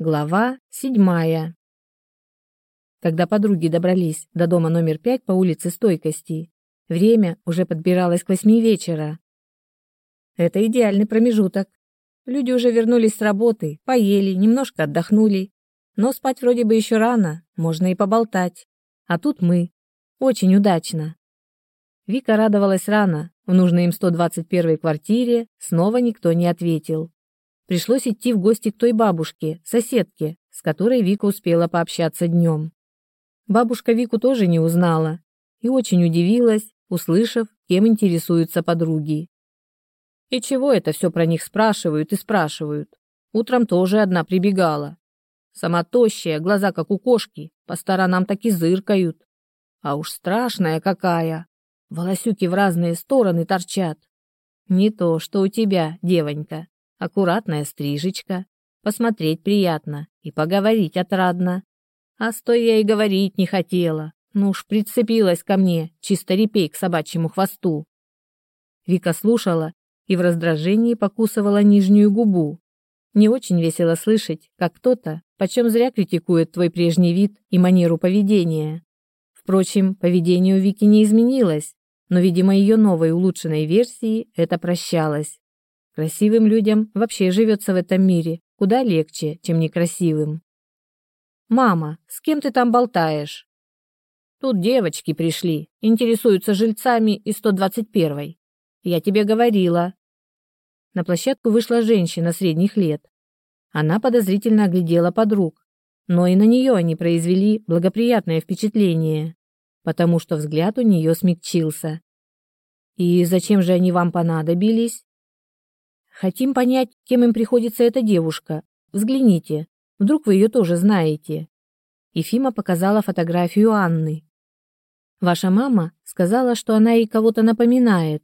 Глава седьмая. Когда подруги добрались до дома номер пять по улице Стойкости, время уже подбиралось к восьми вечера. Это идеальный промежуток. Люди уже вернулись с работы, поели, немножко отдохнули. Но спать вроде бы еще рано, можно и поболтать. А тут мы. Очень удачно. Вика радовалась рано. В нужной им 121 квартире снова никто не ответил. Пришлось идти в гости к той бабушке, соседке, с которой Вика успела пообщаться днем. Бабушка Вику тоже не узнала и очень удивилась, услышав, кем интересуются подруги. И чего это все про них спрашивают и спрашивают? Утром тоже одна прибегала. Сама тощая, глаза как у кошки, по сторонам так и зыркают. А уж страшная какая. Волосюки в разные стороны торчат. Не то, что у тебя, девонька аккуратная стрижечка, посмотреть приятно и поговорить отрадно. А стой я и говорить не хотела, ну уж прицепилась ко мне, чисто репей к собачьему хвосту. Вика слушала и в раздражении покусывала нижнюю губу. Не очень весело слышать, как кто-то почем зря критикует твой прежний вид и манеру поведения. Впрочем, поведение у Вики не изменилось, но, видимо, ее новой улучшенной версии это прощалось. Красивым людям вообще живется в этом мире куда легче, чем некрасивым. «Мама, с кем ты там болтаешь?» «Тут девочки пришли, интересуются жильцами из 121-й. Я тебе говорила». На площадку вышла женщина средних лет. Она подозрительно оглядела подруг, но и на нее они произвели благоприятное впечатление, потому что взгляд у нее смягчился. «И зачем же они вам понадобились?» Хотим понять, кем им приходится эта девушка. Взгляните, вдруг вы ее тоже знаете. Ефима показала фотографию Анны. Ваша мама сказала, что она ей кого-то напоминает.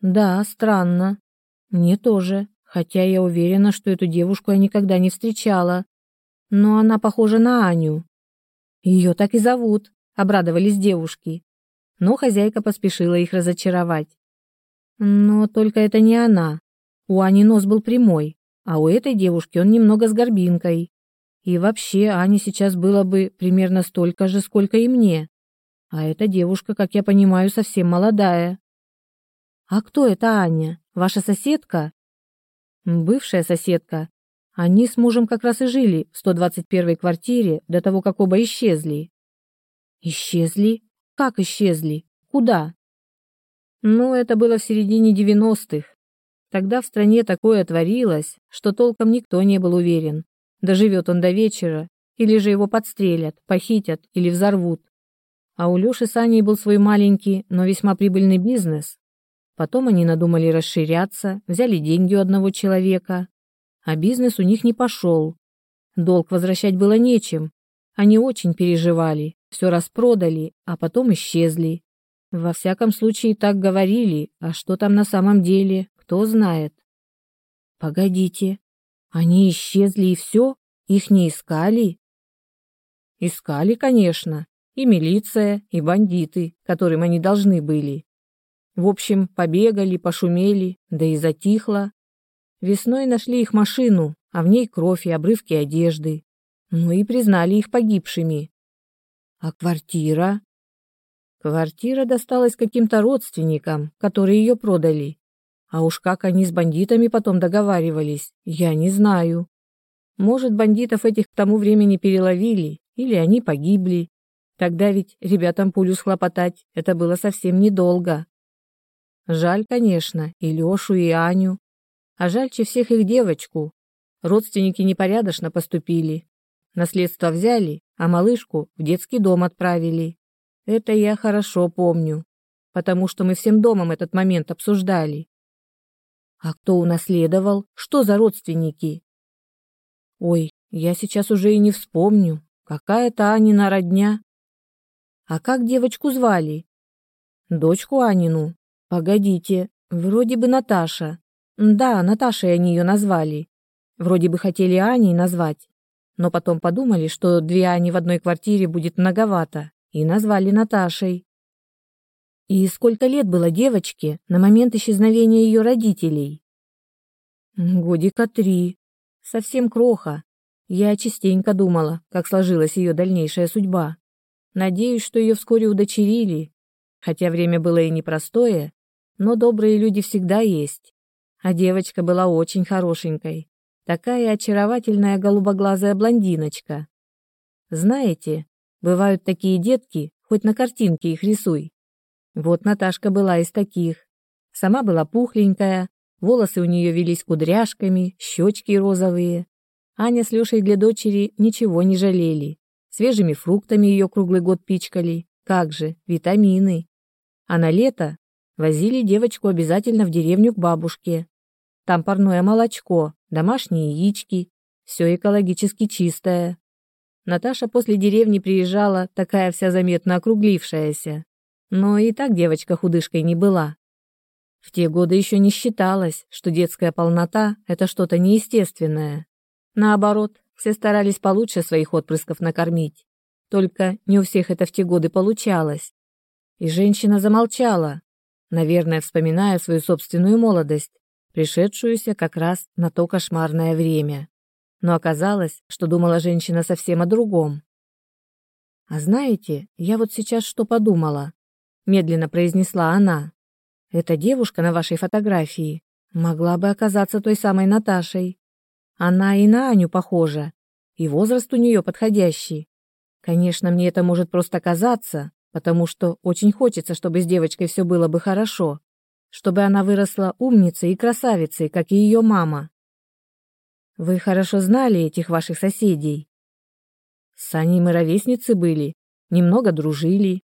Да, странно. Мне тоже, хотя я уверена, что эту девушку я никогда не встречала. Но она похожа на Аню. Ее так и зовут, обрадовались девушки. Но хозяйка поспешила их разочаровать. Но только это не она. У Ани нос был прямой, а у этой девушки он немного с горбинкой. И вообще Ане сейчас было бы примерно столько же, сколько и мне. А эта девушка, как я понимаю, совсем молодая. А кто это Аня? Ваша соседка? Бывшая соседка. Они с мужем как раз и жили в 121-й квартире до того, как оба исчезли. Исчезли? Как исчезли? Куда? Ну, это было в середине 90-х. Тогда в стране такое творилось, что толком никто не был уверен, доживет он до вечера, или же его подстрелят, похитят или взорвут. А у Лёши с Аней был свой маленький, но весьма прибыльный бизнес. Потом они надумали расширяться, взяли деньги у одного человека, а бизнес у них не пошел. Долг возвращать было нечем. Они очень переживали, все распродали, а потом исчезли. Во всяком случае так говорили, а что там на самом деле, кто знает. Погодите, они исчезли и все? Их не искали? Искали, конечно, и милиция, и бандиты, которым они должны были. В общем, побегали, пошумели, да и затихло. Весной нашли их машину, а в ней кровь и обрывки одежды. Ну и признали их погибшими. А квартира? Квартира досталась каким-то родственникам, которые ее продали. А уж как они с бандитами потом договаривались, я не знаю. Может, бандитов этих к тому времени переловили, или они погибли. Тогда ведь ребятам пулю схлопотать это было совсем недолго. Жаль, конечно, и Лешу, и Аню. А жальче всех их девочку. Родственники непорядочно поступили. Наследство взяли, а малышку в детский дом отправили. Это я хорошо помню, потому что мы всем домом этот момент обсуждали. А кто унаследовал? Что за родственники? Ой, я сейчас уже и не вспомню. Какая-то Анина родня. А как девочку звали? Дочку Анину? Погодите, вроде бы Наташа. Да, Наташей они ее назвали. Вроде бы хотели Аней назвать, но потом подумали, что две Ани в одной квартире будет многовато, и назвали Наташей. И сколько лет было девочке на момент исчезновения ее родителей? Годика три. Совсем кроха. Я частенько думала, как сложилась ее дальнейшая судьба. Надеюсь, что ее вскоре удочерили, хотя время было и непростое, но добрые люди всегда есть. А девочка была очень хорошенькой, такая очаровательная голубоглазая блондиночка. Знаете, бывают такие детки, хоть на картинке их рисуй. Вот Наташка была из таких. Сама была пухленькая, волосы у нее велись кудряшками, щечки розовые. Аня с Лешей для дочери ничего не жалели. Свежими фруктами ее круглый год пичкали. Как же, витамины. А на лето возили девочку обязательно в деревню к бабушке. Там парное молочко, домашние яички, все экологически чистое. Наташа после деревни приезжала, такая вся заметно округлившаяся. Но и так девочка худышкой не была. В те годы еще не считалось, что детская полнота – это что-то неестественное. Наоборот, все старались получше своих отпрысков накормить. Только не у всех это в те годы получалось. И женщина замолчала, наверное, вспоминая свою собственную молодость, пришедшуюся как раз на то кошмарное время. Но оказалось, что думала женщина совсем о другом. «А знаете, я вот сейчас что подумала?» — медленно произнесла она. «Эта девушка на вашей фотографии могла бы оказаться той самой Наташей. Она и на Аню похожа, и возраст у нее подходящий. Конечно, мне это может просто казаться, потому что очень хочется, чтобы с девочкой все было бы хорошо, чтобы она выросла умницей и красавицей, как и ее мама. Вы хорошо знали этих ваших соседей. С Аней мы ровесницы были, немного дружили.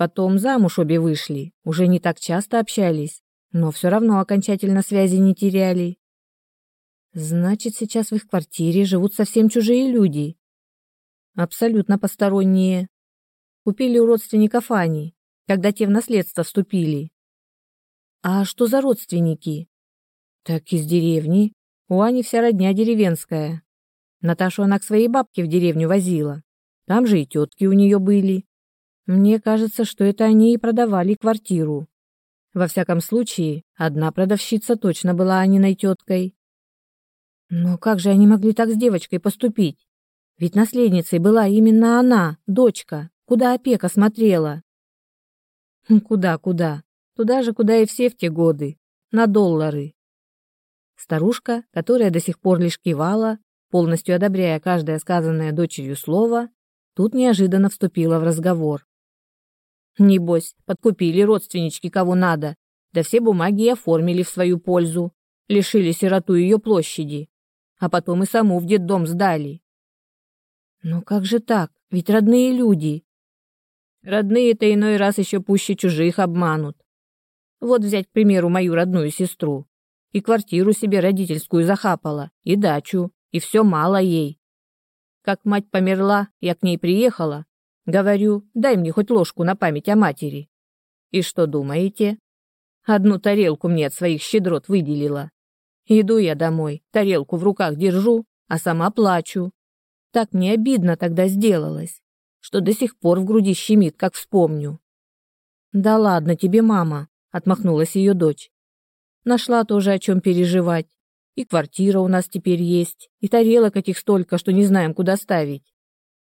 Потом замуж обе вышли, уже не так часто общались, но все равно окончательно связи не теряли. Значит, сейчас в их квартире живут совсем чужие люди. Абсолютно посторонние. Купили у родственников Ани, когда те в наследство вступили. А что за родственники? Так из деревни. У Ани вся родня деревенская. Наташу она к своей бабке в деревню возила. Там же и тетки у нее были. Мне кажется, что это они и продавали квартиру. Во всяком случае, одна продавщица точно была Аниной теткой. Но как же они могли так с девочкой поступить? Ведь наследницей была именно она, дочка, куда опека смотрела. Куда-куда? Туда же, куда и все в те годы. На доллары. Старушка, которая до сих пор лишь кивала, полностью одобряя каждое сказанное дочерью слово, тут неожиданно вступила в разговор. Небось, подкупили родственнички кого надо, да все бумаги оформили в свою пользу, лишили сироту ее площади, а потом и саму в детдом сдали. Но как же так? Ведь родные люди. Родные-то иной раз еще пуще чужих обманут. Вот взять, к примеру, мою родную сестру. И квартиру себе родительскую захапала, и дачу, и все мало ей. Как мать померла, я к ней приехала. Говорю, дай мне хоть ложку на память о матери. И что думаете? Одну тарелку мне от своих щедрот выделила. Иду я домой, тарелку в руках держу, а сама плачу. Так мне обидно тогда сделалось, что до сих пор в груди щемит, как вспомню. Да ладно тебе, мама, отмахнулась ее дочь. Нашла тоже о чем переживать. И квартира у нас теперь есть, и тарелок этих столько, что не знаем, куда ставить.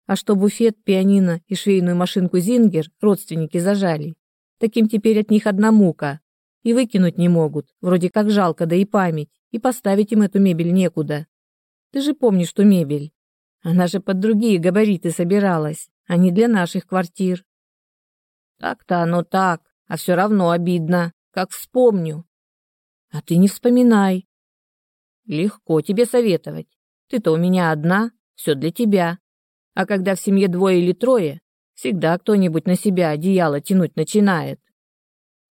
А что буфет, пианино и швейную машинку Зингер родственники зажали, таким теперь от них одна мука. И выкинуть не могут, вроде как жалко, да и память, и поставить им эту мебель некуда. Ты же помнишь ту мебель? Она же под другие габариты собиралась, а не для наших квартир. Так-то оно так, а все равно обидно, как вспомню. А ты не вспоминай. Легко тебе советовать. Ты-то у меня одна, все для тебя. А когда в семье двое или трое, всегда кто-нибудь на себя одеяло тянуть начинает.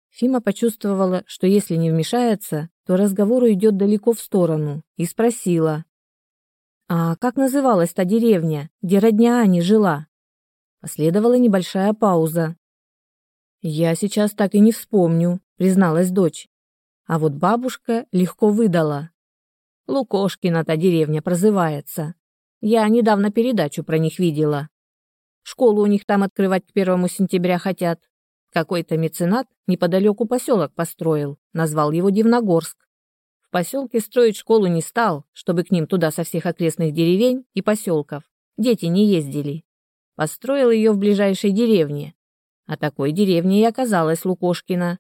Фима почувствовала, что если не вмешается, то разговор уйдет далеко в сторону, и спросила. «А как называлась та деревня, где родня Ани жила?» Последовала небольшая пауза. «Я сейчас так и не вспомню», — призналась дочь. А вот бабушка легко выдала. Лукошкина та деревня прозывается. Я недавно передачу про них видела. Школу у них там открывать к первому сентября хотят. Какой-то меценат неподалеку поселок построил, назвал его Дивногорск. В поселке строить школу не стал, чтобы к ним туда со всех окрестных деревень и поселков дети не ездили. Построил ее в ближайшей деревне. А такой деревней и оказалась Лукошкина.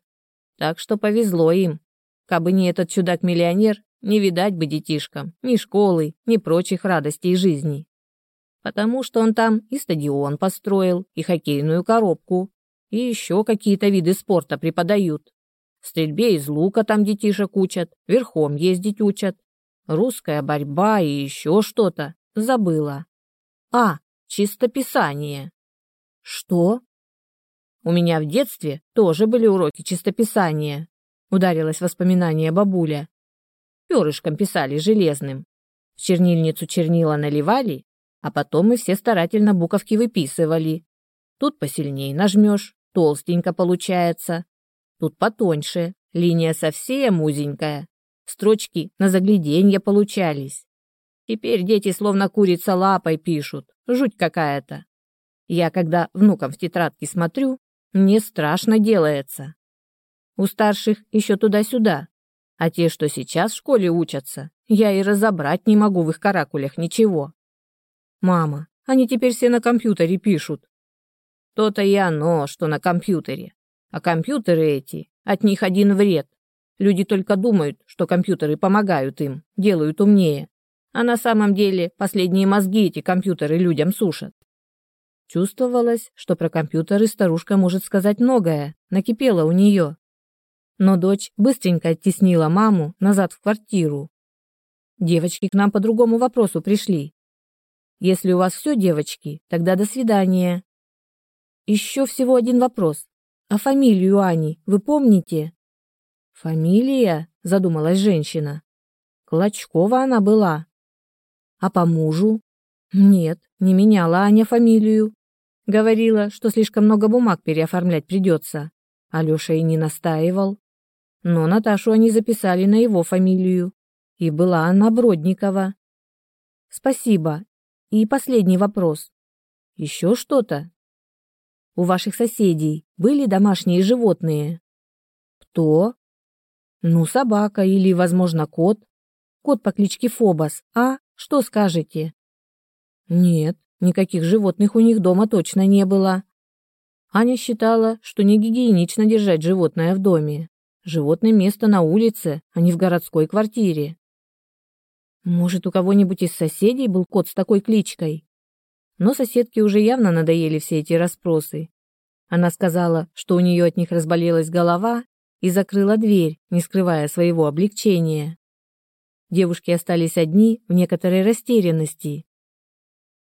Так что повезло им. Кабы не этот чудак-миллионер, не видать бы детишкам ни школы, ни прочих радостей жизни. Потому что он там и стадион построил, и хоккейную коробку, и еще какие-то виды спорта преподают. Стрельбе из лука там детишек учат, верхом ездить учат. Русская борьба и еще что-то. Забыла. А, чистописание. Что? У меня в детстве тоже были уроки чистописания. Ударилось воспоминание бабуля перышком писали железным. В чернильницу чернила наливали, а потом мы все старательно буковки выписывали. Тут посильнее нажмешь, толстенько получается. Тут потоньше, линия совсем узенькая. Строчки на загляденье получались. Теперь дети словно курица лапой пишут. Жуть какая-то. Я, когда внукам в тетрадки смотрю, мне страшно делается. У старших еще туда-сюда, а те, что сейчас в школе учатся, я и разобрать не могу в их каракулях ничего. Мама, они теперь все на компьютере пишут. То-то и оно, что на компьютере. А компьютеры эти, от них один вред. Люди только думают, что компьютеры помогают им, делают умнее. А на самом деле последние мозги эти компьютеры людям сушат. Чувствовалось, что про компьютеры старушка может сказать многое, накипело у нее но дочь быстренько оттеснила маму назад в квартиру. Девочки к нам по другому вопросу пришли. Если у вас все, девочки, тогда до свидания. Еще всего один вопрос. А фамилию Ани вы помните? Фамилия? Задумалась женщина. Клочкова она была. А по мужу? Нет, не меняла Аня фамилию. Говорила, что слишком много бумаг переоформлять придется. Алеша и не настаивал но Наташу они записали на его фамилию, и была она Бродникова. Спасибо. И последний вопрос. Еще что-то? У ваших соседей были домашние животные? Кто? Ну, собака или, возможно, кот. Кот по кличке Фобос. А, что скажете? Нет, никаких животных у них дома точно не было. Аня считала, что не гигиенично держать животное в доме. Животное место на улице, а не в городской квартире. Может, у кого-нибудь из соседей был кот с такой кличкой? Но соседке уже явно надоели все эти расспросы. Она сказала, что у нее от них разболелась голова и закрыла дверь, не скрывая своего облегчения. Девушки остались одни в некоторой растерянности.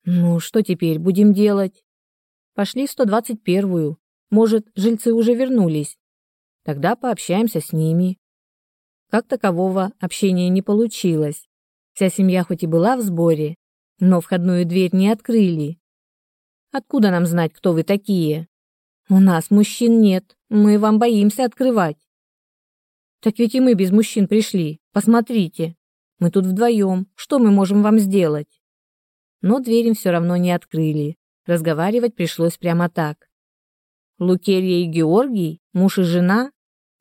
«Ну, что теперь будем делать?» «Пошли в 121-ю. Может, жильцы уже вернулись, Тогда пообщаемся с ними. Как такового общения не получилось. Вся семья хоть и была в сборе, но входную дверь не открыли. Откуда нам знать, кто вы такие? У нас мужчин нет, мы вам боимся открывать. Так ведь и мы без мужчин пришли. Посмотрите. Мы тут вдвоем. Что мы можем вам сделать? Но дверь им все равно не открыли. Разговаривать пришлось прямо так. Лукерья и Георгий, муж и жена,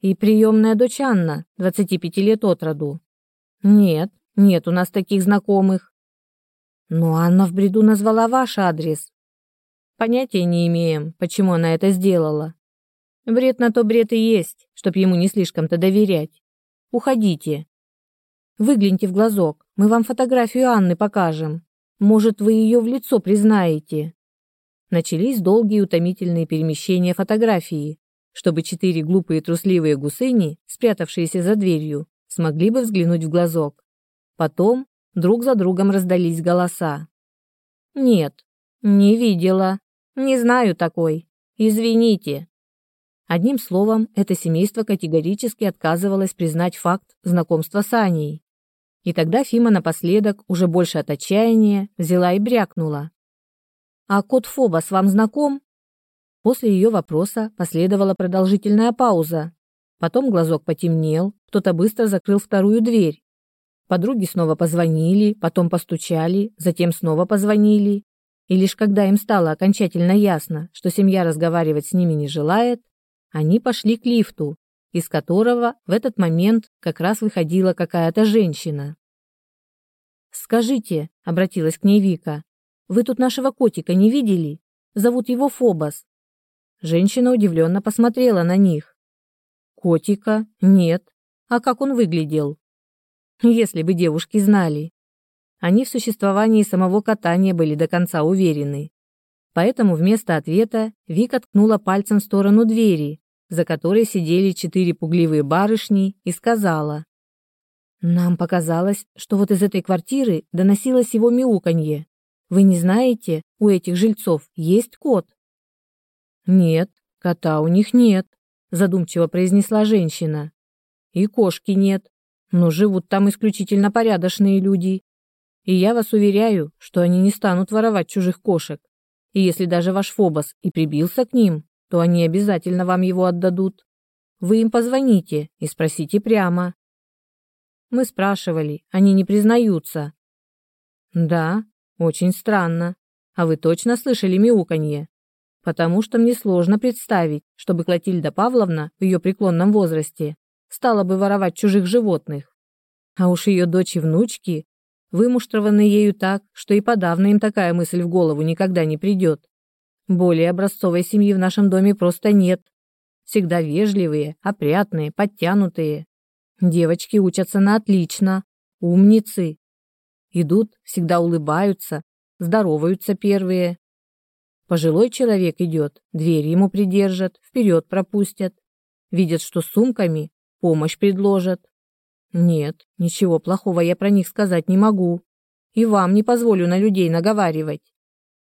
и приемная дочь Анна, 25 лет от роду. Нет, нет у нас таких знакомых. Но Анна в бреду назвала ваш адрес. Понятия не имеем, почему она это сделала. Бред на то бред и есть, чтоб ему не слишком-то доверять. Уходите. Выгляните в глазок, мы вам фотографию Анны покажем. Может, вы ее в лицо признаете. Начались долгие утомительные перемещения фотографии, чтобы четыре глупые трусливые гусыни, спрятавшиеся за дверью, смогли бы взглянуть в глазок. Потом друг за другом раздались голоса. «Нет, не видела. Не знаю такой. Извините». Одним словом, это семейство категорически отказывалось признать факт знакомства с Аней. И тогда Фима напоследок, уже больше от отчаяния, взяла и брякнула. «А кот Фобос вам знаком?» После ее вопроса последовала продолжительная пауза. Потом глазок потемнел, кто-то быстро закрыл вторую дверь. Подруги снова позвонили, потом постучали, затем снова позвонили. И лишь когда им стало окончательно ясно, что семья разговаривать с ними не желает, они пошли к лифту из которого в этот момент как раз выходила какая-то женщина. «Скажите», — обратилась к ней Вика, — «вы тут нашего котика не видели? Зовут его Фобос». Женщина удивленно посмотрела на них. «Котика? Нет. А как он выглядел?» Если бы девушки знали. Они в существовании самого кота не были до конца уверены. Поэтому вместо ответа Вика ткнула пальцем в сторону двери, за которой сидели четыре пугливые барышни, и сказала. «Нам показалось, что вот из этой квартиры доносилось его мяуканье. Вы не знаете, у этих жильцов есть кот?» «Нет, кота у них нет», задумчиво произнесла женщина. «И кошки нет, но живут там исключительно порядочные люди. И я вас уверяю, что они не станут воровать чужих кошек. И если даже ваш Фобос и прибился к ним, то они обязательно вам его отдадут. Вы им позвоните и спросите прямо. Мы спрашивали, они не признаются. Да, очень странно. А вы точно слышали мяуканье? Потому что мне сложно представить, чтобы Клотильда Павловна в ее преклонном возрасте стала бы воровать чужих животных. А уж ее дочь и внучки вымуштрованы ею так, что и подавно им такая мысль в голову никогда не придет. Более образцовой семьи в нашем доме просто нет. Всегда вежливые, опрятные, подтянутые. Девочки учатся на отлично, умницы. Идут, всегда улыбаются, здороваются первые. Пожилой человек идет, дверь ему придержат, вперед пропустят. Видят, что с сумками, помощь предложат. Нет, ничего плохого я про них сказать не могу. И вам не позволю на людей наговаривать.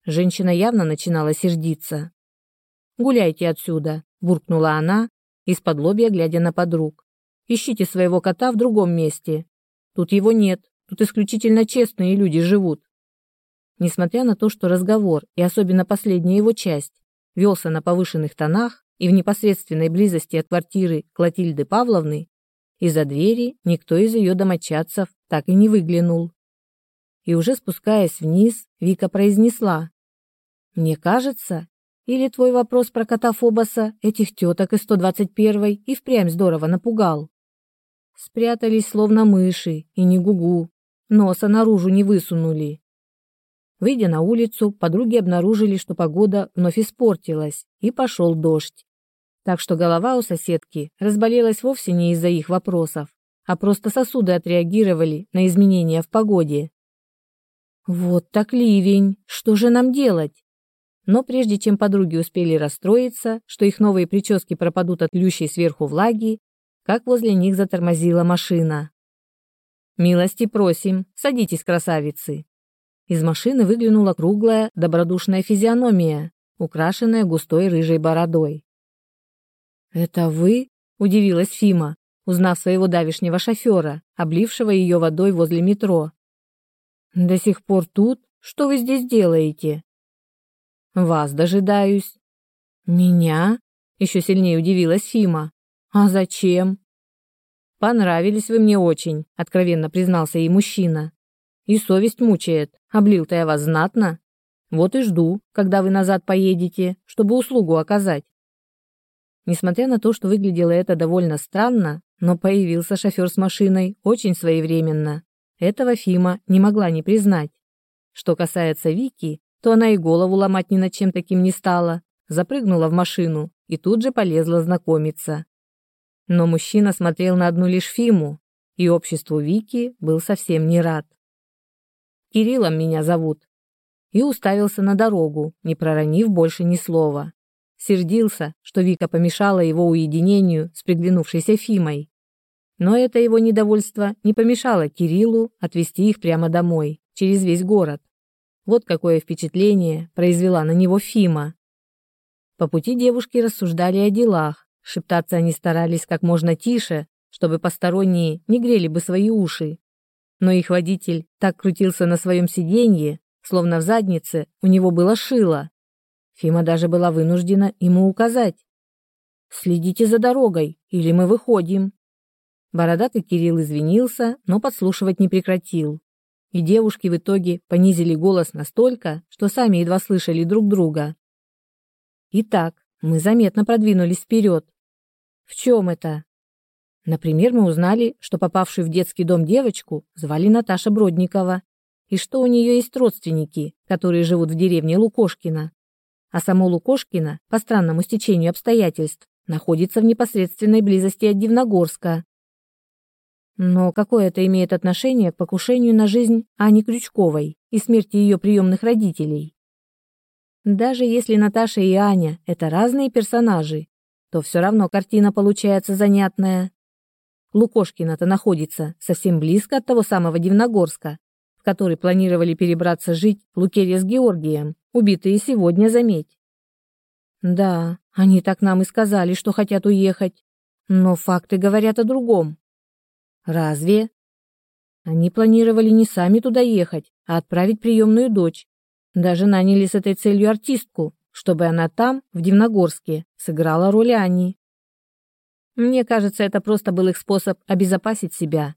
Женщина явно начинала сердиться. «Гуляйте отсюда», – буркнула она, из-под лобья глядя на подруг. «Ищите своего кота в другом месте. Тут его нет, тут исключительно честные люди живут». Несмотря на то, что разговор, и особенно последняя его часть, велся на повышенных тонах и в непосредственной близости от квартиры Клотильды Павловны, из-за двери никто из ее домочадцев так и не выглянул. И уже спускаясь вниз, Вика произнесла. «Мне кажется, или твой вопрос про кота Фобоса этих теток из 121-й и впрямь здорово напугал?» Спрятались словно мыши и не гугу, носа наружу не высунули. Выйдя на улицу, подруги обнаружили, что погода вновь испортилась, и пошел дождь. Так что голова у соседки разболелась вовсе не из-за их вопросов, а просто сосуды отреагировали на изменения в погоде. Вот так ливень, что же нам делать? Но прежде чем подруги успели расстроиться, что их новые прически пропадут от лющей сверху влаги, как возле них затормозила машина. «Милости просим, садитесь, красавицы!» Из машины выглянула круглая, добродушная физиономия, украшенная густой рыжей бородой. «Это вы?» – удивилась Фима, узнав своего давишнего шофера, облившего ее водой возле метро. «До сих пор тут? Что вы здесь делаете?» «Вас дожидаюсь». «Меня?» – еще сильнее удивилась Фима. «А зачем?» «Понравились вы мне очень», – откровенно признался ей мужчина. «И совесть мучает. Облил-то я вас знатно. Вот и жду, когда вы назад поедете, чтобы услугу оказать». Несмотря на то, что выглядело это довольно странно, но появился шофер с машиной очень своевременно. Этого Фима не могла не признать. Что касается Вики, то она и голову ломать ни над чем таким не стала, запрыгнула в машину и тут же полезла знакомиться. Но мужчина смотрел на одну лишь Фиму, и обществу Вики был совсем не рад. «Кириллом меня зовут», и уставился на дорогу, не проронив больше ни слова сердился, что Вика помешала его уединению с приглянувшейся Фимой. Но это его недовольство не помешало Кириллу отвезти их прямо домой, через весь город. Вот какое впечатление произвела на него Фима. По пути девушки рассуждали о делах, шептаться они старались как можно тише, чтобы посторонние не грели бы свои уши. Но их водитель так крутился на своем сиденье, словно в заднице у него было шило. Фима даже была вынуждена ему указать. «Следите за дорогой, или мы выходим». Бородатый Кирилл извинился, но подслушивать не прекратил. И девушки в итоге понизили голос настолько, что сами едва слышали друг друга. Итак, мы заметно продвинулись вперед. В чем это? Например, мы узнали, что попавшую в детский дом девочку звали Наташа Бродникова, и что у нее есть родственники, которые живут в деревне Лукошкина. А само Лукошкино, по странному стечению обстоятельств, находится в непосредственной близости от Дивногорска. Но какое это имеет отношение к покушению на жизнь Ани Крючковой и смерти ее приемных родителей? Даже если Наташа и Аня – это разные персонажи, то все равно картина получается занятная. Лукошкина-то находится совсем близко от того самого Дивногорска, в который планировали перебраться жить Лукерья с Георгием, убитые сегодня, заметь. Да, они так нам и сказали, что хотят уехать, но факты говорят о другом. Разве? Они планировали не сами туда ехать, а отправить приемную дочь. Даже наняли с этой целью артистку, чтобы она там, в Дивногорске, сыграла роль Ани. Мне кажется, это просто был их способ обезопасить себя.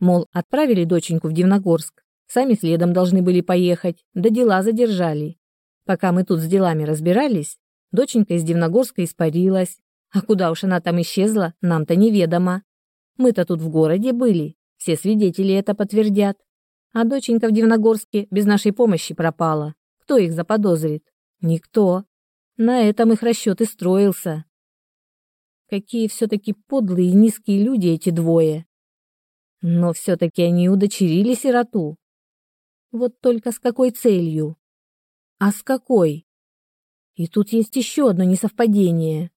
Мол, отправили доченьку в Дивногорск, сами следом должны были поехать, да дела задержали. Пока мы тут с делами разбирались, доченька из Дивногорска испарилась. А куда уж она там исчезла, нам-то неведомо. Мы-то тут в городе были, все свидетели это подтвердят. А доченька в Дивногорске без нашей помощи пропала. Кто их заподозрит? Никто. На этом их расчет и строился. Какие все-таки подлые и низкие люди эти двое. Но все-таки они удочерили сироту. Вот только с какой целью? А с какой? И тут есть еще одно несовпадение.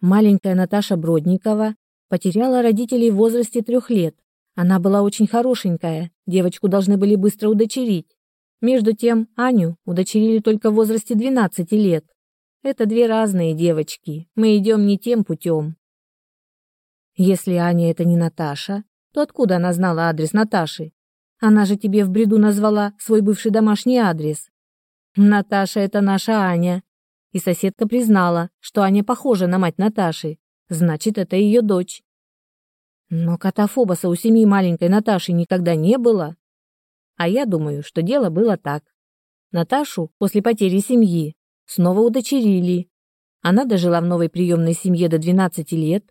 Маленькая Наташа Бродникова потеряла родителей в возрасте трех лет. Она была очень хорошенькая, девочку должны были быстро удочерить. Между тем, Аню удочерили только в возрасте 12 лет. Это две разные девочки. Мы идем не тем путем. Если Аня это не Наташа, то откуда она знала адрес Наташи? Она же тебе в бреду назвала свой бывший домашний адрес. Наташа это наша Аня. И соседка признала, что Аня похожа на мать Наташи. Значит, это ее дочь. Но катафобоса у семьи маленькой Наташи никогда не было. А я думаю, что дело было так. Наташу после потери семьи снова удочерили. Она дожила в новой приемной семье до 12 лет,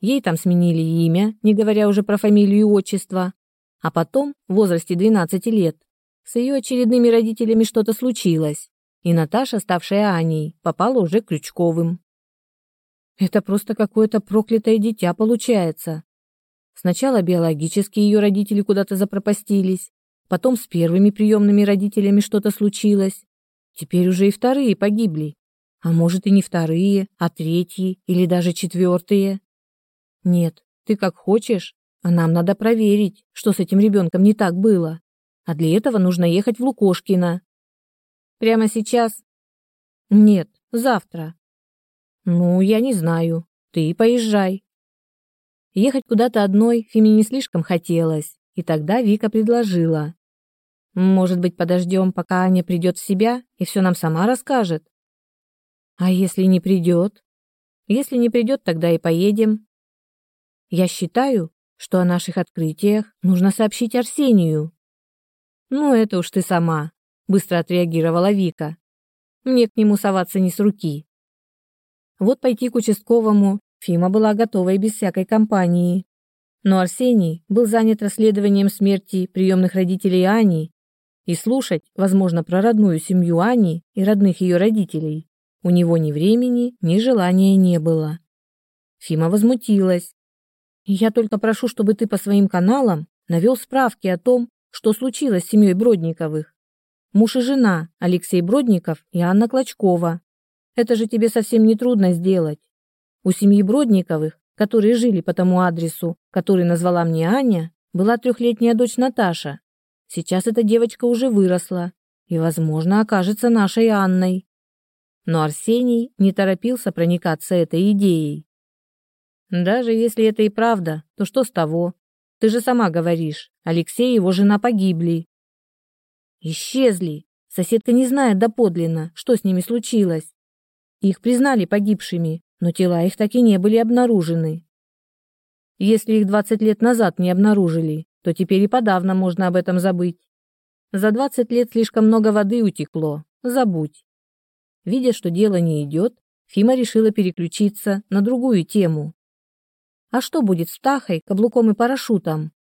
ей там сменили имя, не говоря уже про фамилию и отчество, а потом, в возрасте 12 лет, с ее очередными родителями что-то случилось, и Наташа, ставшая Аней, попала уже к Крючковым. Это просто какое-то проклятое дитя получается. Сначала биологически ее родители куда-то запропастились, потом с первыми приемными родителями что-то случилось, Теперь уже и вторые погибли. А может и не вторые, а третьи или даже четвертые. Нет, ты как хочешь, а нам надо проверить, что с этим ребенком не так было. А для этого нужно ехать в Лукошкино. Прямо сейчас? Нет, завтра. Ну, я не знаю. Ты поезжай. Ехать куда-то одной Фиме не слишком хотелось, и тогда Вика предложила. Может быть, подождем, пока Аня придет в себя и все нам сама расскажет? А если не придет? Если не придет, тогда и поедем. Я считаю, что о наших открытиях нужно сообщить Арсению. Ну, это уж ты сама, быстро отреагировала Вика. Мне к нему соваться не с руки. Вот пойти к участковому Фима была готова и без всякой компании. Но Арсений был занят расследованием смерти приемных родителей Ани и слушать, возможно, про родную семью Ани и родных ее родителей у него ни времени, ни желания не было. Фима возмутилась. «Я только прошу, чтобы ты по своим каналам навел справки о том, что случилось с семьей Бродниковых. Муж и жена, Алексей Бродников и Анна Клочкова. Это же тебе совсем не трудно сделать. У семьи Бродниковых, которые жили по тому адресу, который назвала мне Аня, была трехлетняя дочь Наташа, Сейчас эта девочка уже выросла и, возможно, окажется нашей Анной. Но Арсений не торопился проникаться этой идеей. Даже если это и правда, то что с того? Ты же сама говоришь, Алексей и его жена погибли. Исчезли. Соседка не знает доподлинно, что с ними случилось. Их признали погибшими, но тела их так и не были обнаружены. Если их 20 лет назад не обнаружили, то теперь и подавно можно об этом забыть. За двадцать лет слишком много воды утекло. Забудь. Видя, что дело не идет, Фима решила переключиться на другую тему. А что будет с птахой, каблуком и парашютом?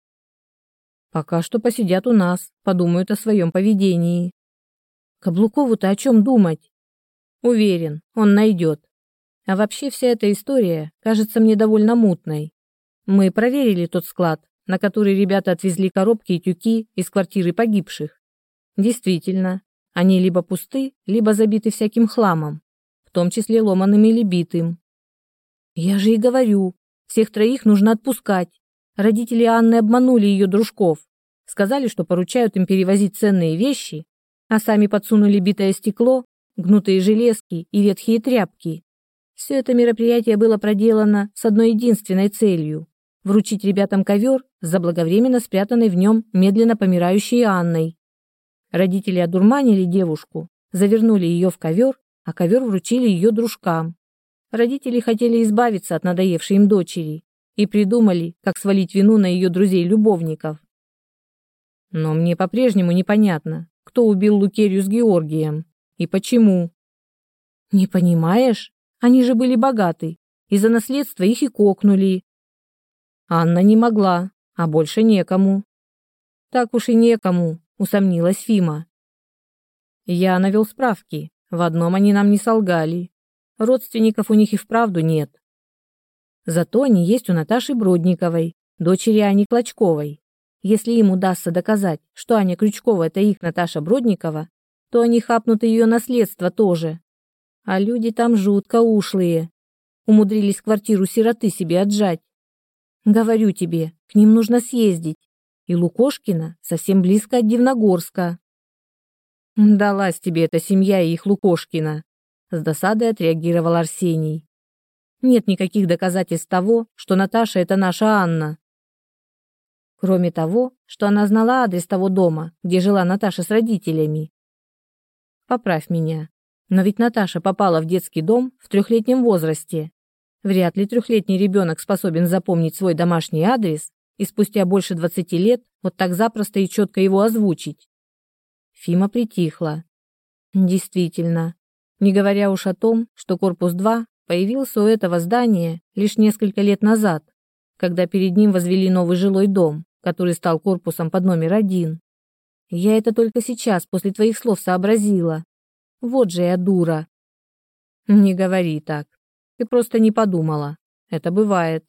Пока что посидят у нас, подумают о своем поведении. Каблукову-то о чем думать? Уверен, он найдет. А вообще вся эта история кажется мне довольно мутной. Мы проверили тот склад, на который ребята отвезли коробки и тюки из квартиры погибших. Действительно, они либо пусты, либо забиты всяким хламом, в том числе ломаным или битым. Я же и говорю, всех троих нужно отпускать. Родители Анны обманули ее дружков. Сказали, что поручают им перевозить ценные вещи, а сами подсунули битое стекло, гнутые железки и ветхие тряпки. Все это мероприятие было проделано с одной единственной целью – вручить ребятам ковер с заблаговременно спрятанной в нем медленно помирающей Анной. Родители одурманили девушку, завернули ее в ковер, а ковер вручили ее дружкам. Родители хотели избавиться от надоевшей им дочери и придумали, как свалить вину на ее друзей-любовников. Но мне по-прежнему непонятно, кто убил Лукерью с Георгием и почему. Не понимаешь? Они же были богаты, и за наследство их и кокнули. Анна не могла, а больше некому. Так уж и некому, усомнилась Фима. Я навел справки. В одном они нам не солгали. Родственников у них и вправду нет. Зато они есть у Наташи Бродниковой, дочери Ани Клочковой. Если им удастся доказать, что Аня Крючкова – это их Наташа Бродникова, то они хапнут ее наследство тоже. А люди там жутко ушлые. Умудрились квартиру сироты себе отжать. Говорю тебе, к ним нужно съездить и Лукошкина совсем близко от Дивногорска. «Далась тебе эта семья и их Лукошкина», — с досадой отреагировал Арсений. «Нет никаких доказательств того, что Наташа — это наша Анна». Кроме того, что она знала адрес того дома, где жила Наташа с родителями. Поправь меня, но ведь Наташа попала в детский дом в трехлетнем возрасте. Вряд ли трехлетний ребенок способен запомнить свой домашний адрес и спустя больше двадцати лет вот так запросто и четко его озвучить. Фима притихла. Действительно, не говоря уж о том, что корпус 2 появился у этого здания лишь несколько лет назад, когда перед ним возвели новый жилой дом, который стал корпусом под номер один. Я это только сейчас, после твоих слов, сообразила. Вот же я дура. Не говори так. Ты просто не подумала. Это бывает.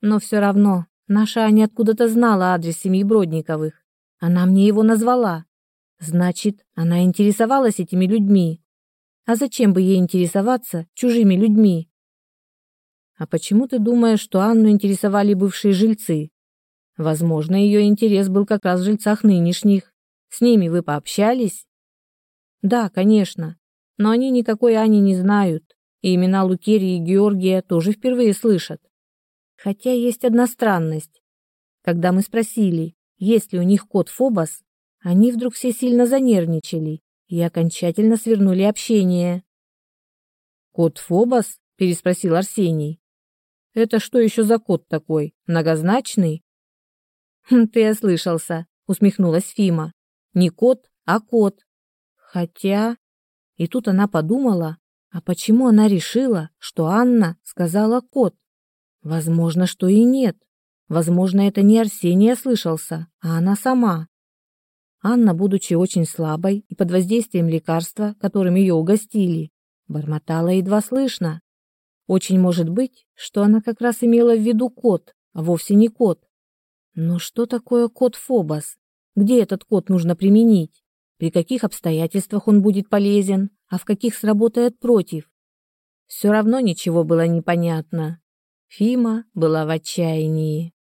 Но все равно Наша Аня откуда-то знала адрес семьи Бродниковых. Она мне его назвала. Значит, она интересовалась этими людьми. А зачем бы ей интересоваться чужими людьми? А почему ты думаешь, что Анну интересовали бывшие жильцы? Возможно, ее интерес был как раз в жильцах нынешних. С ними вы пообщались? Да, конечно. Но они никакой Ани не знают. И имена Лукерии и Георгия тоже впервые слышат. Хотя есть одна странность. Когда мы спросили, есть ли у них кот Фобос, они вдруг все сильно занервничали и окончательно свернули общение. «Кот Фобос?» – переспросил Арсений. «Это что еще за кот такой? Многозначный?» «Хм, «Ты ослышался», – усмехнулась Фима. «Не кот, а кот. Хотя...» И тут она подумала, а почему она решила, что Анна сказала кот? Возможно, что и нет. Возможно, это не Арсений ослышался, а она сама. Анна, будучи очень слабой и под воздействием лекарства, которым ее угостили, бормотала едва слышно. Очень может быть, что она как раз имела в виду кот, а вовсе не кот. Но что такое кот Фобос? Где этот кот нужно применить? При каких обстоятельствах он будет полезен, а в каких сработает против? Все равно ничего было непонятно. Фима была в отчаянии.